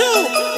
two.